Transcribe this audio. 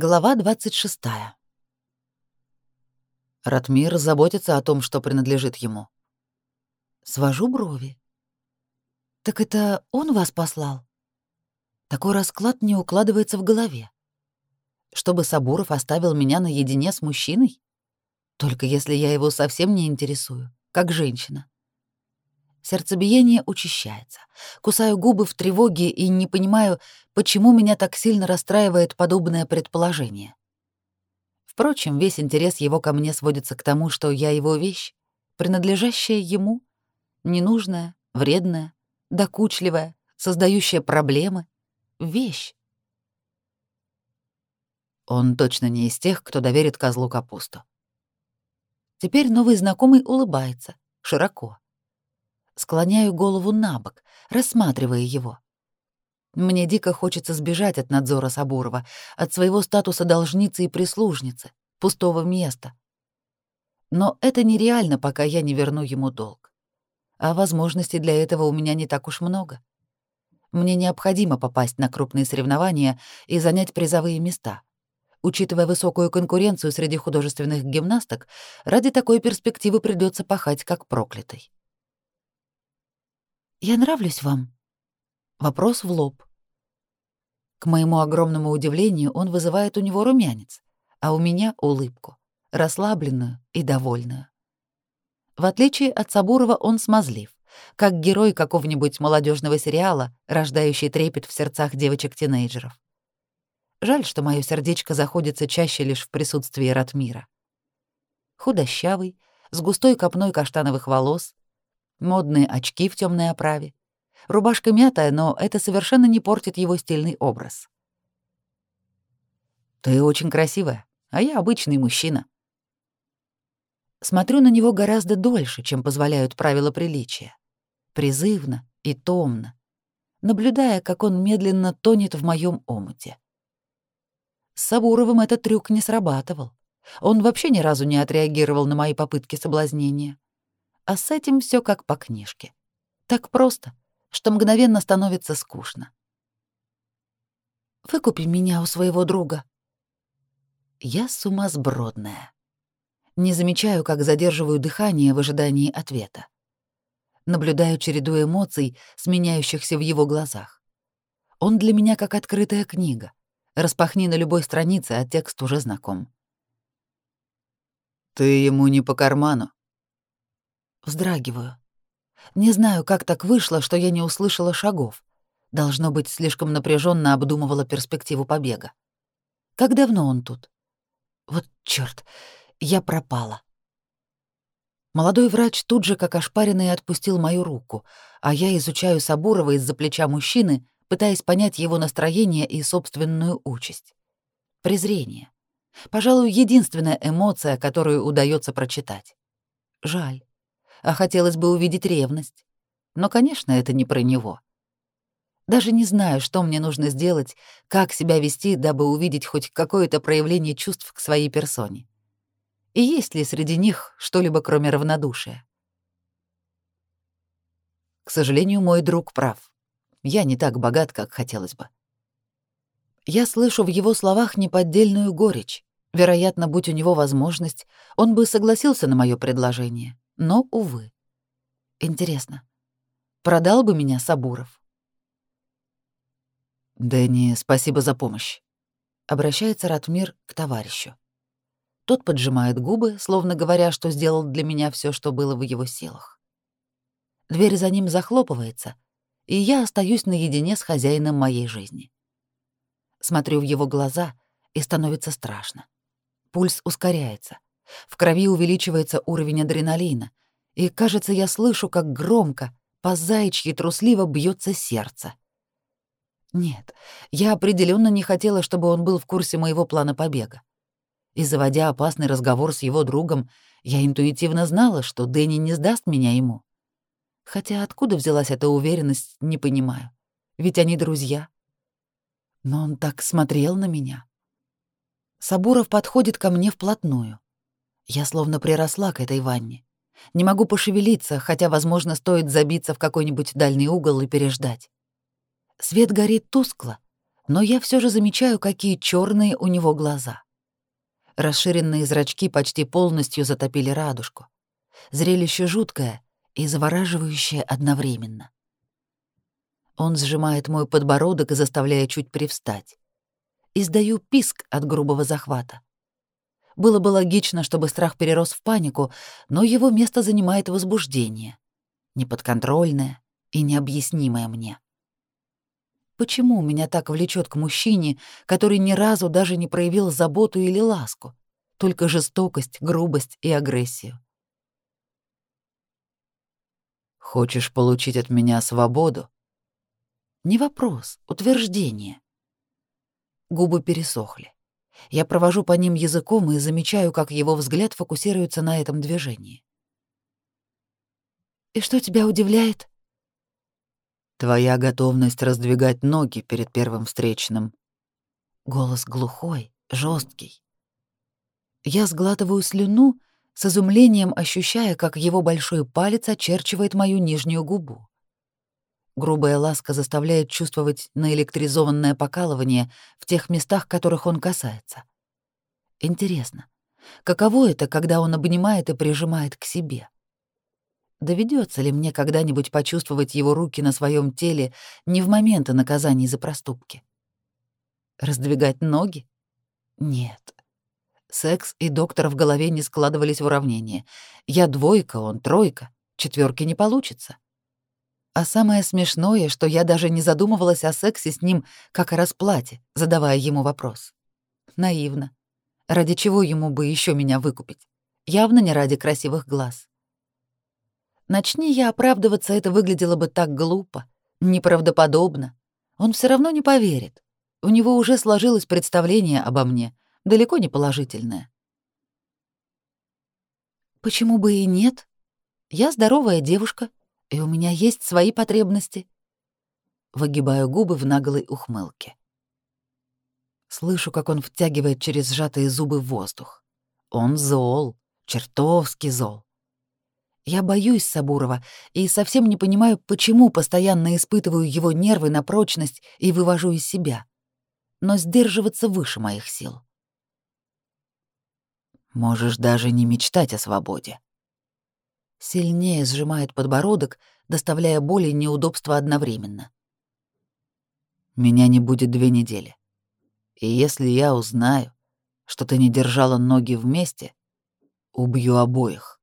Глава 26. Ратмир заботится о том, что принадлежит ему. Свожу брови. Так это он вас послал? Такой расклад не укладывается в голове. Чтобы Сабуров оставил меня наедине с мужчиной? Только если я его совсем не интересую, как женщина. Сердцебиение учащается. Кусаю губы в тревоге и не понимаю, почему меня так сильно расстраивает подобное предположение. Впрочем, весь интерес его ко мне сводится к тому, что я его вещь, принадлежащая ему, ненужная, вредная, докучливая, создающая проблемы. Вещь. Он точно не из тех, кто доверит козлу капусту. Теперь новый знакомый улыбается, широко. Склоняю голову на бок, рассматривая его. Мне дико хочется сбежать от надзора Сабурова, от своего статуса должницы и прислужницы, пустого места. Но это нереально, пока я не верну ему долг. А возможностей для этого у меня не так уж много. Мне необходимо попасть на крупные соревнования и занять призовые места. Учитывая высокую конкуренцию среди художественных гимнасток, ради такой перспективы придется пахать как проклятый. «Я нравлюсь вам?» Вопрос в лоб. К моему огромному удивлению, он вызывает у него румянец, а у меня — улыбку, расслабленную и довольную. В отличие от Сабурова, он смазлив, как герой какого-нибудь молодежного сериала, рождающий трепет в сердцах девочек-тинейджеров. Жаль, что мое сердечко заходится чаще лишь в присутствии Ратмира. Худощавый, с густой копной каштановых волос, модные очки в темной оправе. Рубашка мятая, но это совершенно не портит его стильный образ. «Ты очень красивая, а я обычный мужчина». Смотрю на него гораздо дольше, чем позволяют правила приличия. Призывно и томно, наблюдая, как он медленно тонет в моем омуте. С Сабуровым этот трюк не срабатывал. Он вообще ни разу не отреагировал на мои попытки соблазнения а с этим все как по книжке. Так просто, что мгновенно становится скучно. «Выкупи меня у своего друга». Я сумасбродная. Не замечаю, как задерживаю дыхание в ожидании ответа. Наблюдаю череду эмоций, сменяющихся в его глазах. Он для меня как открытая книга. Распахни на любой странице, а текст уже знаком. «Ты ему не по карману», Вздрагиваю. Не знаю, как так вышло, что я не услышала шагов. Должно быть, слишком напряженно обдумывала перспективу побега. Как давно он тут? Вот чёрт, я пропала. Молодой врач тут же, как ошпаренный, отпустил мою руку, а я изучаю Сабурова из-за плеча мужчины, пытаясь понять его настроение и собственную участь. Презрение. Пожалуй, единственная эмоция, которую удается прочитать. Жаль а хотелось бы увидеть ревность. Но, конечно, это не про него. Даже не знаю, что мне нужно сделать, как себя вести, дабы увидеть хоть какое-то проявление чувств к своей персоне. И есть ли среди них что-либо, кроме равнодушия? К сожалению, мой друг прав. Я не так богат, как хотелось бы. Я слышу в его словах неподдельную горечь. Вероятно, будь у него возможность, он бы согласился на мое предложение. Но, увы. Интересно, продал бы меня Сабуров? «Дэнни, спасибо за помощь», — обращается Ратмир к товарищу. Тот поджимает губы, словно говоря, что сделал для меня все, что было в его силах. Дверь за ним захлопывается, и я остаюсь наедине с хозяином моей жизни. Смотрю в его глаза, и становится страшно. Пульс ускоряется. В крови увеличивается уровень адреналина, и, кажется, я слышу, как громко, по заячьи трусливо бьется сердце. Нет, я определенно не хотела, чтобы он был в курсе моего плана побега. И заводя опасный разговор с его другом, я интуитивно знала, что Дэнни не сдаст меня ему. Хотя откуда взялась эта уверенность, не понимаю. Ведь они друзья. Но он так смотрел на меня. Сабуров подходит ко мне вплотную. Я словно приросла к этой ванне. Не могу пошевелиться, хотя, возможно, стоит забиться в какой-нибудь дальний угол и переждать. Свет горит тускло, но я все же замечаю, какие черные у него глаза. Расширенные зрачки почти полностью затопили радужку. Зрелище жуткое и завораживающее одновременно. Он сжимает мой подбородок и заставляя чуть привстать. Издаю писк от грубого захвата. Было бы логично, чтобы страх перерос в панику, но его место занимает возбуждение, неподконтрольное и необъяснимое мне. Почему меня так влечет к мужчине, который ни разу даже не проявил заботу или ласку, только жестокость, грубость и агрессию? Хочешь получить от меня свободу? Не вопрос, утверждение. Губы пересохли. Я провожу по ним языком и замечаю, как его взгляд фокусируется на этом движении. «И что тебя удивляет?» «Твоя готовность раздвигать ноги перед первым встречным». Голос глухой, жесткий. Я сглатываю слюну, с изумлением ощущая, как его большой палец очерчивает мою нижнюю губу. Грубая ласка заставляет чувствовать наэлектризованное покалывание в тех местах, которых он касается. Интересно, каково это, когда он обнимает и прижимает к себе? Доведется ли мне когда-нибудь почувствовать его руки на своем теле не в моменты наказаний за проступки? Раздвигать ноги? Нет. Секс и доктор в голове не складывались в уравнение. Я двойка, он тройка. Четверки не получится. А самое смешное, что я даже не задумывалась о сексе с ним, как о расплате, задавая ему вопрос. Наивно. Ради чего ему бы еще меня выкупить? Явно не ради красивых глаз. Начни я оправдываться, это выглядело бы так глупо, неправдоподобно. Он все равно не поверит. У него уже сложилось представление обо мне, далеко не положительное. Почему бы и нет? Я здоровая девушка, и у меня есть свои потребности. Выгибаю губы в наглой ухмылке. Слышу, как он втягивает через сжатые зубы воздух. Он зол, чертовски зол. Я боюсь Сабурова и совсем не понимаю, почему постоянно испытываю его нервы на прочность и вывожу из себя. Но сдерживаться выше моих сил. Можешь даже не мечтать о свободе сильнее сжимает подбородок, доставляя боль и неудобства одновременно. Меня не будет две недели. И если я узнаю, что ты не держала ноги вместе, убью обоих.